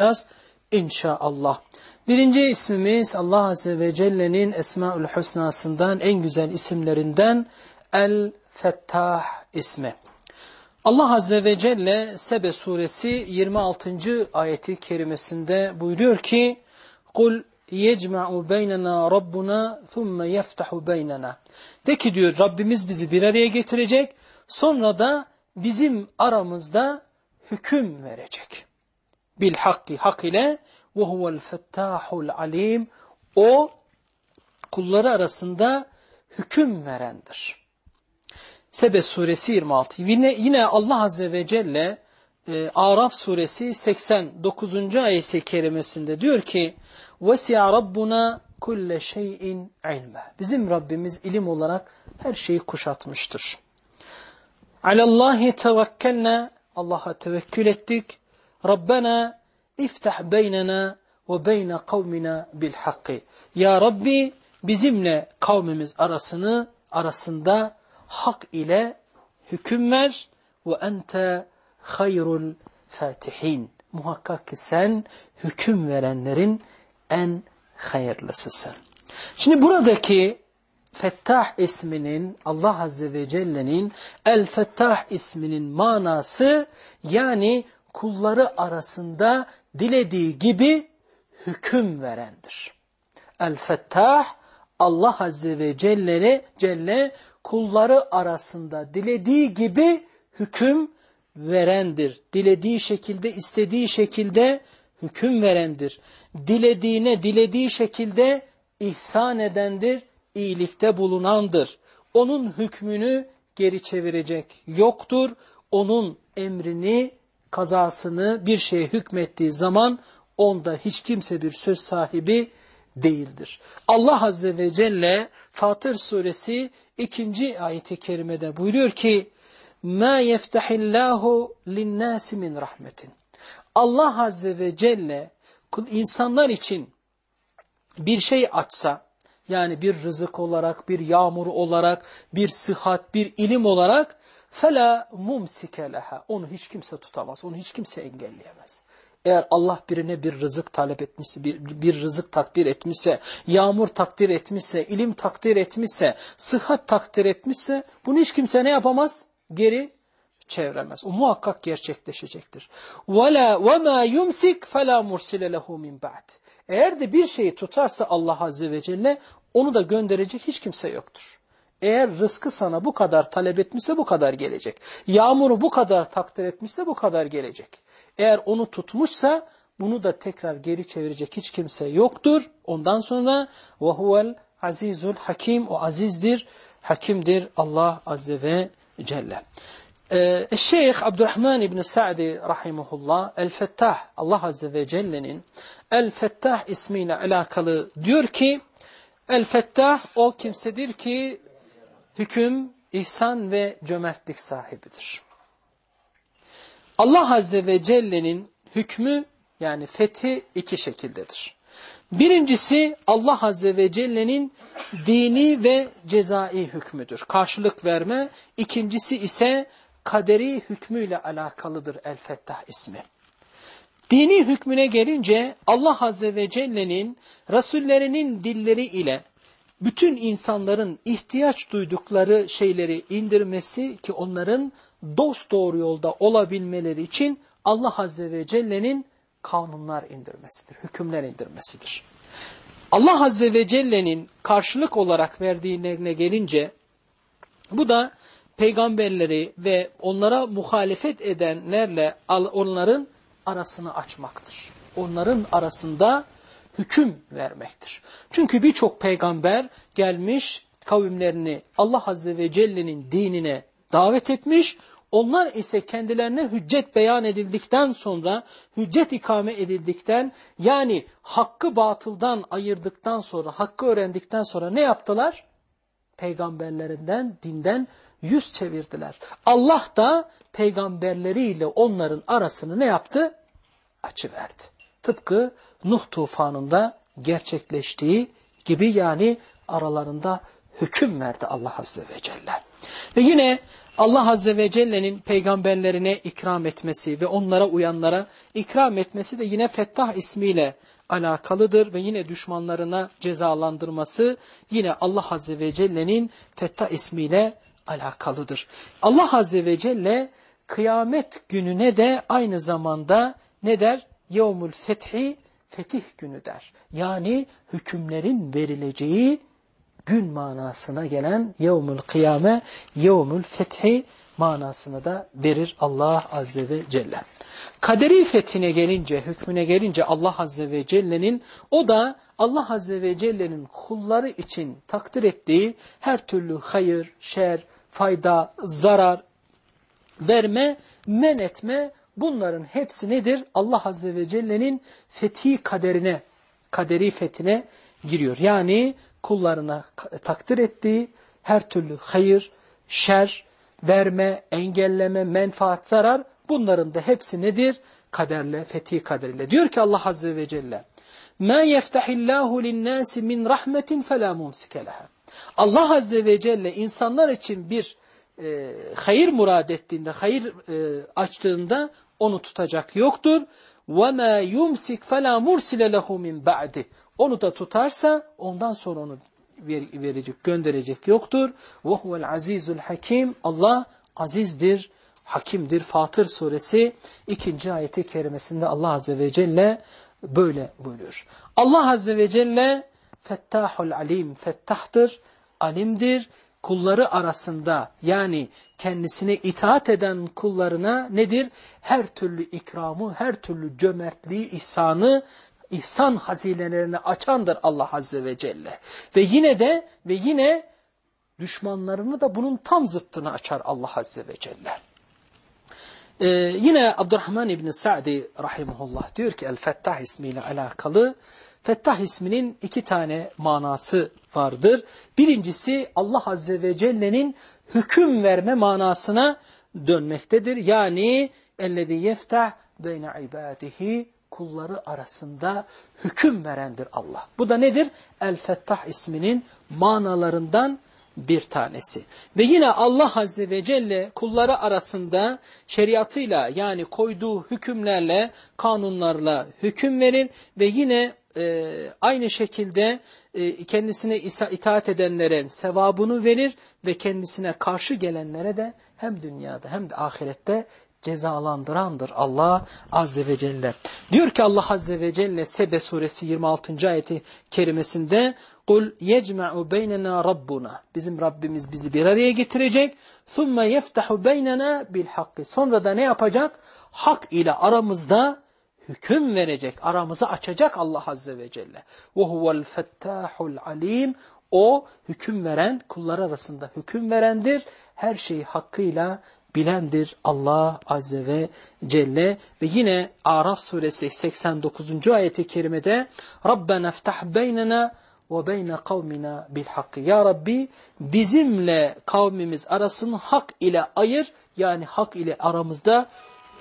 yapacağız inşallah. Birinci ismimiz Allah Azze ve Celle'nin Esmaül Hüsna'sından en güzel isimlerinden El-Fettah ismi. Allah Azze ve Celle Sebe suresi 26. ayeti kerimesinde buyuruyor ki Kul yecma'u beynena rabbuna thumme yeftahu beynena. De ki diyor Rabbimiz bizi bir araya getirecek sonra da bizim aramızda hüküm verecek Bil hakki hak ile ve huvel fettahul alim. O kulları arasında hüküm verendir. Sebe suresi 26. Yine, yine Allah Azze ve Celle e, Araf suresi 89. ayeti kerimesinde diyor ki وَسِعَ رَبُّنَا كُلَّ شَيْءٍ عِلْمًا Bizim Rabbimiz ilim olarak her şeyi kuşatmıştır. عَلَى اللّٰهِ تَوَكَّلْنَا Allah'a tevekkül ettik. Rabbena iftah beynena ve beyne kavmina bil hakki. Ya Rabbi bizimle kavmimiz arasını arasında hak ile hüküm ver ve ente hayrul fatihin. Muhakkak ki sen hüküm verenlerin en hayırlısısın. Şimdi buradaki Fettah isminin Allah Azze ve Celle'nin El Fettah isminin manası yani kulları arasında dilediği gibi hüküm verendir. El Fettah Allah Azze ve Celle, Celle kulları arasında dilediği gibi hüküm verendir. Dilediği şekilde, istediği şekilde hüküm verendir. Dilediğine, dilediği şekilde ihsan edendir, iyilikte bulunandır. Onun hükmünü geri çevirecek yoktur. Onun emrini, kazasını bir şeye hükmettiği zaman onda hiç kimse bir söz sahibi değildir. Allah Azze ve Celle Fatır suresi ikinci ayeti kerimede buyuruyor ki مَا يَفْتَحِ اللّٰهُ لِلنَّاسِ مِنْ رَحْمَةٍ Allah Azze ve Celle insanlar için bir şey açsa, yani bir rızık olarak, bir yağmur olarak, bir sıhhat, bir ilim olarak فَلَا مُمْسِكَ لَهَا Onu hiç kimse tutamaz, onu hiç kimse engelleyemez. Eğer Allah birine bir rızık talep etmişse, bir, bir rızık takdir etmişse, yağmur takdir etmişse, ilim takdir etmişse, sıhhat takdir etmişse, bunu hiç kimse ne yapamaz? Geri çevremez. O muhakkak gerçekleşecektir. وَلَا وَمَا يُمْسِكْ فَلَا مُرْسِلَ لَهُ مِنْ بَعْدِ Eğer de bir şeyi tutarsa Allah Azze ve Celle, onu da gönderecek hiç kimse yoktur. Eğer rızkı sana bu kadar talep etmişse bu kadar gelecek. Yağmuru bu kadar takdir etmişse bu kadar gelecek. Eğer onu tutmuşsa bunu da tekrar geri çevirecek hiç kimse yoktur. Ondan sonra وَهُوَ azizul hakim O azizdir, hakimdir Allah Azze ve Celle. Ee, Şeyh Abdurrahman İbni Sa'di rahimahullah El-Fettah Allah Azze ve Celle'nin El-Fettah ismiyle alakalı diyor ki El-Fettah o kimsedir ki hüküm, ihsan ve cömertlik sahibidir. Allah Azze ve Celle'nin hükmü yani fethi iki şekildedir. Birincisi Allah Azze ve Celle'nin dini ve cezai hükmüdür. Karşılık verme. İkincisi ise kaderi hükmüyle alakalıdır El-Fettah ismi. Dini hükmüne gelince Allah Azze ve Celle'nin Resullerinin dilleri ile bütün insanların ihtiyaç duydukları şeyleri indirmesi ki onların dost doğru yolda olabilmeleri için Allah Azze ve Celle'nin kanunlar indirmesidir, hükümler indirmesidir. Allah Azze ve Celle'nin karşılık olarak verdiğine gelince bu da peygamberleri ve onlara muhalefet edenlerle onların arasını açmaktır. Onların arasında hüküm vermektir. Çünkü birçok peygamber gelmiş kavimlerini Allah Azze ve Celle'nin dinine davet etmiş. Onlar ise kendilerine hüccet beyan edildikten sonra, hüccet ikame edildikten yani hakkı batıldan ayırdıktan sonra, hakkı öğrendikten sonra ne yaptılar? Peygamberlerinden, dinden yüz çevirdiler. Allah da peygamberleriyle onların arasını ne yaptı? Açıverdi. Tıpkı Nuh tufanında gerçekleştiği gibi yani aralarında hüküm verdi Allah Azze ve Celle. Ve yine Allah Azze ve Celle'nin peygamberlerine ikram etmesi ve onlara uyanlara ikram etmesi de yine Fettah ismiyle alakalıdır ve yine düşmanlarına cezalandırması yine Allah Azze ve Celle'nin Fettah ismiyle alakalıdır. Allah Azze ve Celle kıyamet gününe de aynı zamanda ne der? Yevmül fethi fetih günü der. Yani hükümlerin verileceği gün manasına gelen yevmül kıyame, yevmül fethi manasını da verir Allah Azze ve Celle. Kaderi fethine gelince, hükmüne gelince Allah Azze ve Celle'nin o da Allah Azze ve Celle'nin kulları için takdir ettiği her türlü hayır, şer, fayda, zarar, verme, men etme bunların hepsi nedir? Allah Azze ve Celle'nin fethi kaderine, kaderi fethine giriyor. Yani kullarına takdir ettiği her türlü hayır, şer, verme, engelleme, menfaat, zarar bunların da hepsi nedir? Kaderle, fethi kaderiyle. Diyor ki Allah Azze ve Celle مَا يَفْتَحِ اللّٰهُ لِلنَّاسِ مِنْ رَحْمَةٍ فَلَا مُمْسِكَ لَهَا Allah Azze ve Celle insanlar için bir e, hayır murad ettiğinde, hayır e, açtığında onu tutacak yoktur. وَمَا يُمْسِكْ فَلَا مُرْسِلَ لَهُ مِنْ بَعْدِ Onu da tutarsa ondan sonra onu verecek, gönderecek yoktur. وَهُوَ الْعَز۪يزُ الْحَك۪يمُ Allah azizdir, hakimdir. Fatır suresi ikinci ayeti kerimesinde Allah Azze ve Celle böyle buyuruyor. Allah Azze ve Celle fettahul alim, fettahtır, alimdir. Kulları arasında yani kendisine itaat eden kullarına nedir? Her türlü ikramı, her türlü cömertliği, ihsanı, ihsan hazinelerini açandır Allah Azze ve Celle. Ve yine de ve yine düşmanlarını da bunun tam zıttını açar Allah Azze ve Celle. Ee, yine Abdurrahman İbni Sa'di rahimullah diyor ki El-Fettah ismiyle alakalı Fettah isminin iki tane manası vardır. Birincisi Allah Azze ve Celle'nin hüküm verme manasına dönmektedir. Yani ellezî yeftah beyne ibadihi kulları arasında hüküm verendir Allah. Bu da nedir? El-Fettah isminin manalarından bir tanesi. Ve yine Allah Azze ve Celle kulları arasında şeriatıyla yani koyduğu hükümlerle, kanunlarla hüküm verir ve yine e, aynı şekilde e, kendisine itaat edenlere sevabını verir ve kendisine karşı gelenlere de hem dünyada hem de ahirette cezalandırandır Allah Azze ve Celle. Diyor ki Allah Azze ve Celle Sebe suresi 26. ayeti kerimesinde Kul yecma'u beynena rabbuna. Bizim Rabbimiz bizi bir araya getirecek. Yeftahu beynena bil hakkı. Sonra da ne yapacak? Hak ile aramızda hüküm verecek. Aramızı açacak Allah Azze ve Celle. Huvel fettahul alim. O hüküm veren, kullar arasında hüküm verendir. Her şeyi hakkıyla bilendir Allah Azze ve Celle. Ve yine Araf suresi 89. ayeti kerimede beynena ve beyne kavmina bil hakkı. Ya Rabbi bizimle kavmimiz arasını hak ile ayır yani hak ile aramızda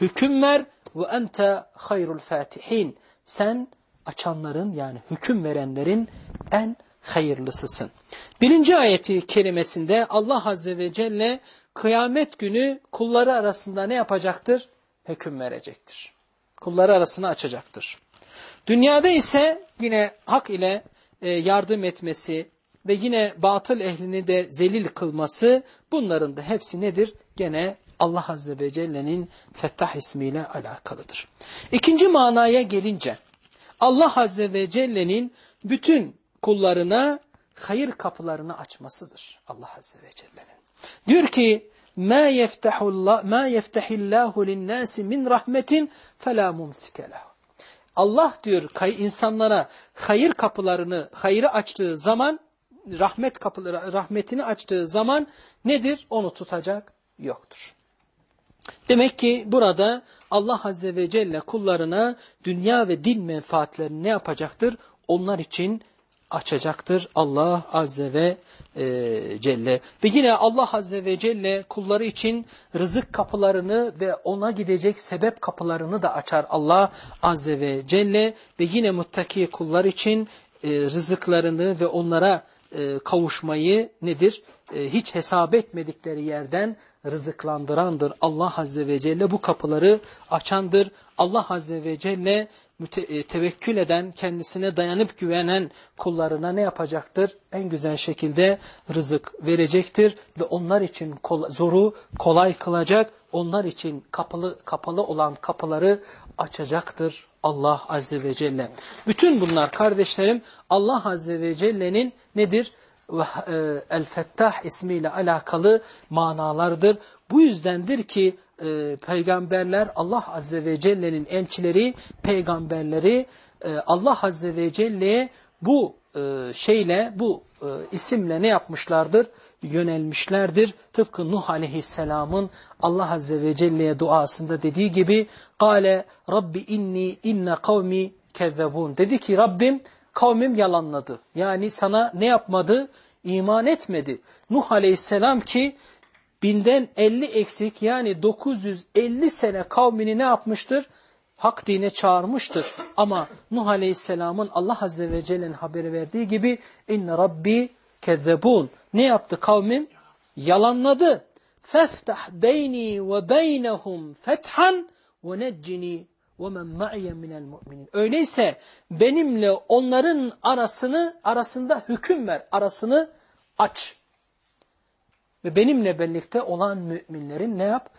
hüküm ver ve ente hayrul fatihin. Sen açanların yani hüküm verenlerin en hayırlısısın. Birinci ayeti kelimesinde Allah Azze ve Celle kıyamet günü kulları arasında ne yapacaktır? Hüküm verecektir. Kulları arasını açacaktır. Dünyada ise yine hak ile e, yardım etmesi ve yine batıl ehlini de zelil kılması bunların da hepsi nedir? Gene Allah Azze ve Celle'nin Fettah ismiyle alakalıdır. İkinci manaya gelince Allah Azze ve Celle'nin bütün kullarına hayır kapılarını açmasıdır Allah Azze ve Celle'nin. Diyor ki مَا يَفْتَحِ اللّٰهُ مَا يَفْتَحِ اللّٰهُ لِلنَّاسِ مِنْ رَحْمَةٍ فَلَا مُمْسِكَ لَهُ Allah diyor insanlara hayır kapılarını, hayırı açtığı zaman, rahmet kapıları, rahmetini açtığı zaman nedir? Onu tutacak yoktur. Demek ki burada Allah Azze ve Celle kullarına dünya ve din menfaatlerini ne yapacaktır? Onlar için açacaktır Allah Azze ve e, Celle. Ve yine Allah Azze ve Celle kulları için rızık kapılarını ve ona gidecek sebep kapılarını da açar Allah Azze ve Celle. Ve yine muttaki kullar için e, rızıklarını ve onlara e, kavuşmayı nedir? E, hiç hesap etmedikleri yerden rızıklandırandır. Allah Azze ve Celle bu kapıları açandır. Allah Azze ve Celle e, tevekkül eden, kendisine dayanıp güvenen kullarına ne yapacaktır? En güzel şekilde rızık verecektir ve onlar için zoru kolay kılacak, onlar için kapalı, kapalı olan kapıları açacaktır Allah Azze ve Celle. Bütün bunlar kardeşlerim Allah Azze ve Celle'nin nedir? E, El-Fettah ismiyle alakalı manalardır. Bu yüzdendir ki e, peygamberler Allah Azze ve Celle'nin elçileri, peygamberleri e, Allah Azze ve Celle'ye bu şeyle, bu isimle ne yapmışlardır? Yönelmişlerdir. Tıpkı Nuh Aleyhisselam'ın Allah Azze ve Celle'ye duasında dediği gibi Kale Rabbi inni inne kavmi kezzebun. Dedi ki Rabbim kavmim yalanladı. Yani sana ne yapmadı? İman etmedi. Nuh Aleyhisselam ki binden 50 eksik yani 950 sene kavmini ne yapmıştır? Hak dine çağırmıştır. Ama Nuh Aleyhisselam'ın Allah Azze ve Celle'nin haberi verdiği gibi inne rabbi kezzebun. Ne yaptı kavmim? Yalanladı. Feftah beyni ve beynehum fethan ve neccini men ma'iye minel mu'minin. Öyleyse benimle onların arasını arasında hüküm ver. Arasını aç. Ve benimle birlikte olan müminlerin ne yap?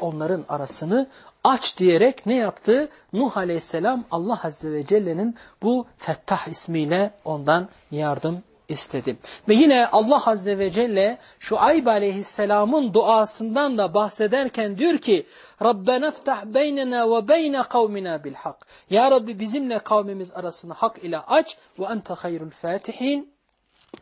Onların arasını aç diyerek ne yaptı? Nuh Aleyhisselam Allah Azze ve Celle'nin bu Fettah ismiyle ondan yardım istedi. Ve yine Allah Azze ve Celle şu Ayb Aleyhisselam'ın duasından da bahsederken diyor ki Rabbena ftah beynena ve beyne kavmina bil hak. Ya Rabbi bizimle kavmimiz arasını hak ile aç ve ente hayrul fatihin.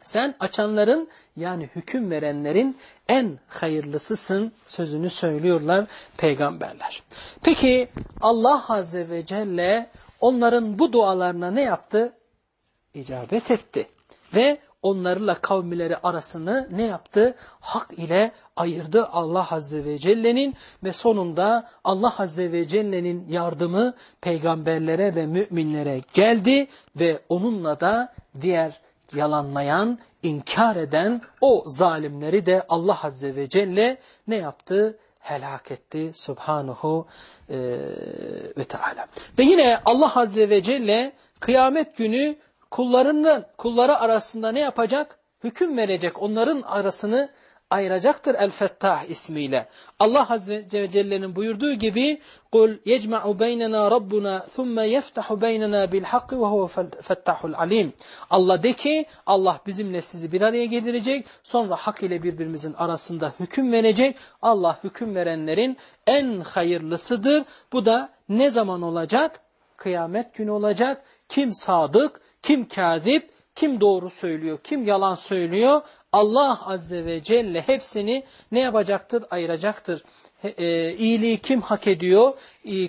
Sen açanların yani hüküm verenlerin en hayırlısısın sözünü söylüyorlar peygamberler. Peki Allah Azze ve Celle onların bu dualarına ne yaptı? İcabet etti. Ve onlarla kavmileri arasını ne yaptı? Hak ile ayırdı Allah Azze ve Celle'nin ve sonunda Allah Azze ve Celle'nin yardımı peygamberlere ve müminlere geldi ve onunla da diğer yalanlayan, inkar eden o zalimleri de Allah Azze ve Celle ne yaptı? Helak etti Subhanahu ve Teala. Ve yine Allah Azze ve Celle kıyamet günü kullarının kulları arasında ne yapacak? Hüküm verecek. Onların arasını ayıracaktır El-Fettah ismiyle. Allah Azze ve Celle'nin buyurduğu gibi قُلْ يَجْمَعُ بَيْنَنَا رَبُّنَا ثُمَّ يَفْتَحُ بَيْنَنَا بِالْحَقِّ وَهُوَ فَتَّحُ alim. Allah de ki Allah bizimle sizi bir araya getirecek. Sonra hak ile birbirimizin arasında hüküm verecek. Allah hüküm verenlerin en hayırlısıdır. Bu da ne zaman olacak? Kıyamet günü olacak. Kim sadık, kim kâzip, kim doğru söylüyor, kim yalan söylüyor Allah Azze ve Celle hepsini ne yapacaktır? Ayıracaktır. E, iyiliği kim hak ediyor,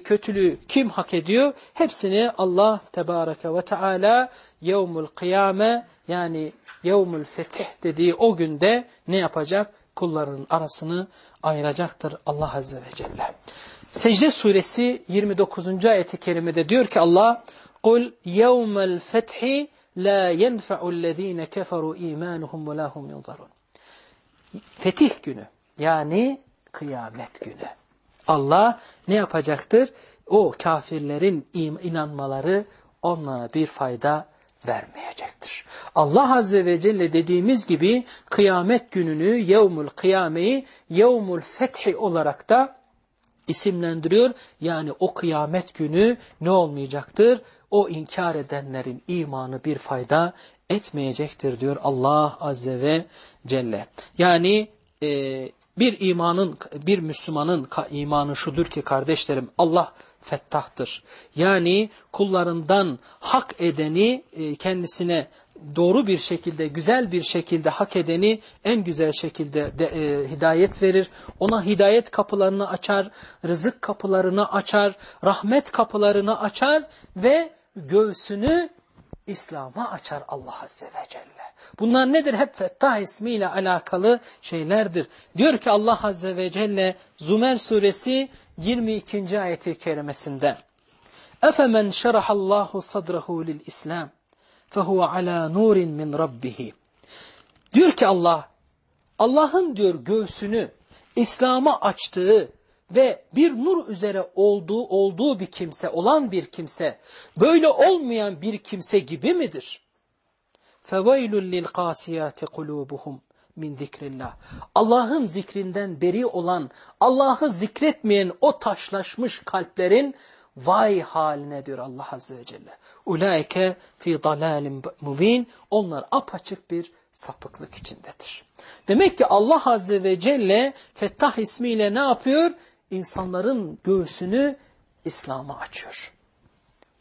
kötülüğü kim hak ediyor? Hepsini Allah Tebareke ve Teala yevmul kıyame yani yevmul fetih dediği o günde ne yapacak? Kulların arasını ayıracaktır Allah Azze ve Celle. Secde suresi 29. ayeti kerimede diyor ki Allah قُلْ يَوْمَ الْفَتْحِ la yenfe'ullezine keferu imanuhum ve lahum yunzarun. Fetih günü yani kıyamet günü. Allah ne yapacaktır? O kafirlerin inanmaları onlara bir fayda vermeyecektir. Allah Azze ve Celle dediğimiz gibi kıyamet gününü yevmul kıyameyi yevmul fethi olarak da isimlendiriyor. Yani o kıyamet günü ne olmayacaktır? o inkar edenlerin imanı bir fayda etmeyecektir diyor Allah Azze ve Celle. Yani e, bir imanın, bir Müslümanın imanı şudur ki kardeşlerim Allah fettahtır. Yani kullarından hak edeni e, kendisine doğru bir şekilde, güzel bir şekilde hak edeni en güzel şekilde de, e, hidayet verir. Ona hidayet kapılarını açar, rızık kapılarını açar, rahmet kapılarını açar ve göğsünü İslam'a açar Allah Azze ve Celle. Bunlar nedir? Hep Fettah ismiyle alakalı şeylerdir. Diyor ki Allah Azze ve Celle Zümer suresi 22. ayeti kerimesinde اَفَمَنْ شَرَحَ اللّٰهُ صَدْرَهُ لِلْإِسْلَامِ فَهُوَ عَلَى نُورٍ مِّنْ رَبِّهِ Diyor ki Allah, Allah'ın diyor göğsünü İslam'a açtığı ve bir nur üzere olduğu olduğu bir kimse, olan bir kimse, böyle olmayan bir kimse gibi midir? فَوَيْلٌ لِلْقَاسِيَاتِ قُلُوبُهُمْ min zikrillah. Allah'ın zikrinden beri olan, Allah'ı zikretmeyen o taşlaşmış kalplerin vay haline diyor Allah Azze ve Celle. Ulaike fi dalalim mubin. Onlar apaçık bir sapıklık içindedir. Demek ki Allah Azze ve Celle Fettah ismiyle ne yapıyor? İnsanların göğsünü İslam'a açıyor.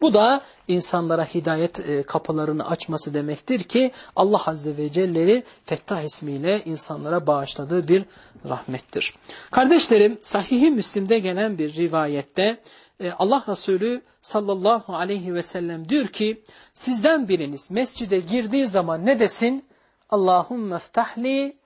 Bu da insanlara hidayet e, kapılarını açması demektir ki Allah Azze ve Celle'yi Fettah ismiyle insanlara bağışladığı bir rahmettir. Kardeşlerim Sahih-i Müslim'de gelen bir rivayette Allah Resulü sallallahu aleyhi ve sellem diyor ki sizden biriniz mescide girdiği zaman ne desin? Allahümme ftahli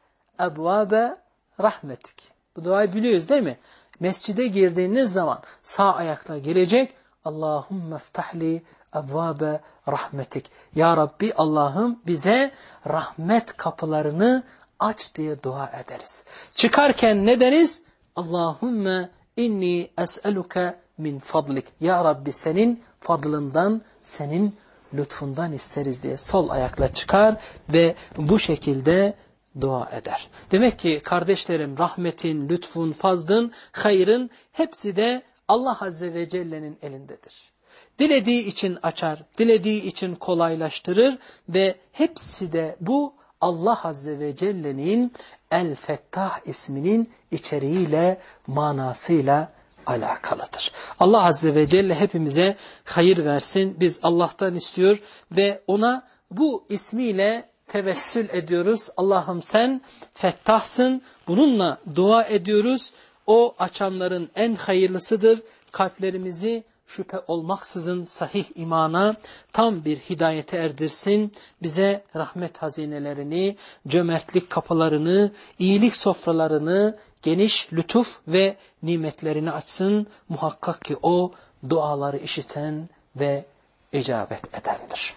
ebvabe rahmetik. Bu duayı biliyoruz değil mi? Mescide girdiğiniz zaman sağ ayakla girecek Allahümme ftahli evvabe rahmetik. Ya Rabbi Allah'ım bize rahmet kapılarını aç diye dua ederiz. Çıkarken ne deriz? Allahümme inni es'eluke min fadlik. Ya Rabbi senin fadlından, senin lütfundan isteriz diye sol ayakla çıkar ve bu şekilde dua eder. Demek ki kardeşlerim rahmetin, lütfun, fazlın, hayrın hepsi de Allah Azze ve Celle'nin elindedir. Dilediği için açar, dilediği için kolaylaştırır ve hepsi de bu Allah Azze ve Celle'nin El-Fettah isminin içeriğiyle, manasıyla alakalıdır. Allah Azze ve Celle hepimize hayır versin. Biz Allah'tan istiyor ve ona bu ismiyle tevessül ediyoruz. Allah'ım sen fettahsın. Bununla dua ediyoruz. O açanların en hayırlısıdır. Kalplerimizi şüphe olmaksızın sahih imana tam bir hidayete erdirsin. Bize rahmet hazinelerini, cömertlik kapılarını, iyilik sofralarını, geniş lütuf ve nimetlerini açsın. Muhakkak ki o duaları işiten ve icabet edendir.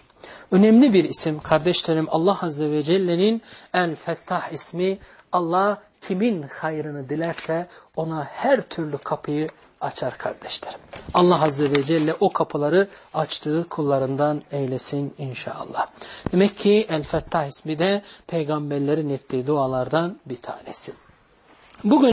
Önemli bir isim kardeşlerim Allah Azze ve Celle'nin El Fettah ismi Allah kimin hayrını dilerse ona her türlü kapıyı açar kardeşlerim. Allah Azze ve Celle o kapıları açtığı kullarından eylesin inşallah. Demek ki El Fettah ismi de peygamberlerin ettiği dualardan bir tanesi. Bugün